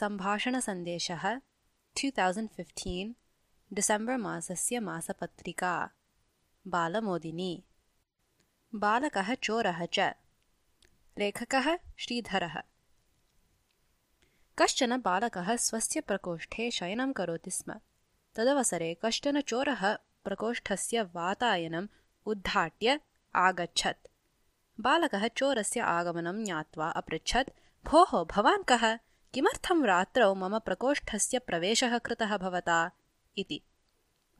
सम्भाषणसन्देशः two thousand fifteen December मासस्य मासपत्रिका। बालमोदिनी। बालकः चोरः च। लेखकः श्रीधरः। कश्चन बालकः स्वस्य प्रकोष्ठे शयनं करोति स्म। तदवसरे कश्चन चोरः प्रकोष्ठस्य वातायनम् उद्घाट्य आगच्छत्। बालकः चोरस्य आगमनं ज्ञात्वा अपृच्छत्, भोः, भवान् कः? किमर्थं रात्रौ मम प्रकोष्ठस्य प्रवेशः कृतः भवता? इति।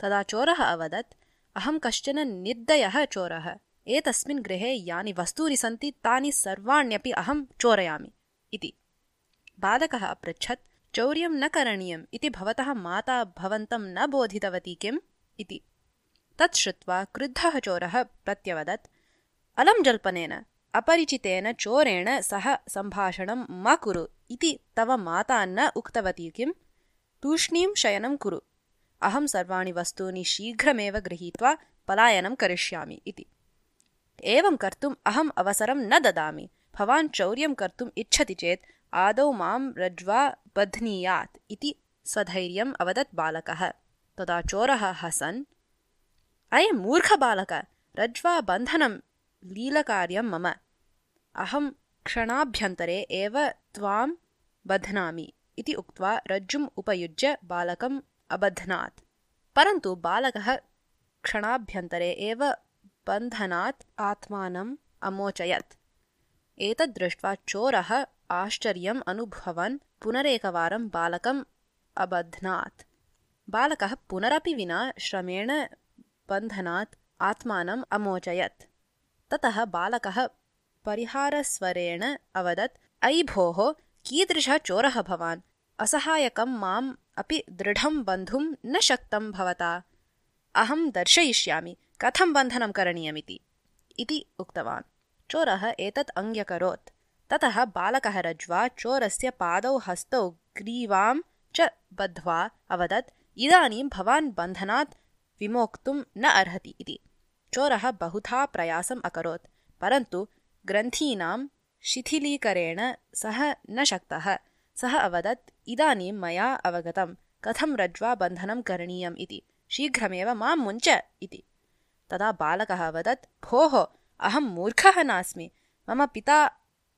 तदा चोरः अवदत् अहं कश्चन निर्दयः चोरः। एतस्मिन् गृहे यानि वस्तूनि सन्ति तानि सर्वाण्यपि अहं चोरयामि। इति। बालकः अपृच्छत् चौर्यं न करणीयम् इति भवतः माता भवन्तं न बोधितवती किम्? इति। तत् श्रुत्वा क्रुद्धः चोरः प्रत्यवदत् अलं जल्पनेन अपरिचितेन चोरेण सह सम्भाषणं मा कुरु इति तव माता न उक्तवती किम्? तूष्णीं शयनं कुरु। अहं सर्वाणि वस्तूनि शीघ्रमेव गृहीत्वा पलायनं करिष्यामि इति। एवं कर्तुम् अहम् अवसरं न ददामि। भवान् चौर्यं कर्तुम् इच्छति चेत् आदौ मां रज्वा बध्नीयात् इति स्वधैर्यम् अवदत् बालकः। तदा चोरः हसन्। अयं मूर्खबालक रज्वा बन्धनं लीलकार्यं मम। अहं क्षणाभ्यन्तरे एव त्वां बध्नामि इति उक्त्वा रज्जुम् उपयुज्य बालकम् अबध्नात्। परन्तु बालकः क्षणाभ्यन्तरे एव बन्धनात् आत्मानम् अमोचयत्। एतद् दृष्ट्वा चोरः आश्चर्यम् अनुभवन् पुनरेकवारं बालकम् अबध्नात्। बालकः पुनरपि विना श्रमेण बन्धनात् आत्मानम् अमोचयत्। ततः बालकः परिहारस्वरेण अवदत् अयि भोः कीदृशः चोरः भवान्? असहायकं माम् अपि दृढं बन्धुं न शक्तं भवता। अहं दर्शयिष्यामि कथं बन्धनं करणीयमिति। इति उक्तवान्। चोरः एतत् अङ्ग्यकरोत्। ततः बालकः रज्वा चोरस्य पादौ हस्तौ ग्रीवां च बद्ध्वा अवदत् इदानीं भवान् बन्धनात् विमोक्तुं न अर्हति इति। चोरः बहुधा प्रयासम् अकरोत् परन्तु ग्रन्थीनां शिथिलीकरेण सः न शक्तः। सः अवदत् इदानीं मया अवगतं कथं रज्वा बन्धनं करणीयम् इति। शीघ्रमेव मां मुञ्च इति। तदा बालकः अवदत् भोः अहं मूर्खः नास्मि। मम पिता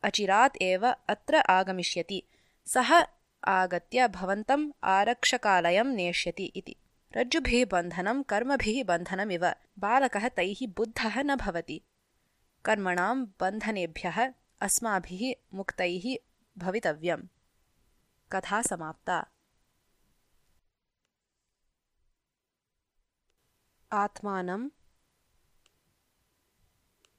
अचिरात् एव अत्र आगमिष्यति। सः आगत्य भवन्तम् आरक्षकालयं नेष्यति इति। रज्जुभिः बन्धनं कर्मभिः बन्धनमिव। बालकः तैः बुद्धः न भवति कर्मणां बन्धनेभ्यः अस्माभिः मुक्तैः भवितव्यम्। कथा समाप्ता। आत्मानं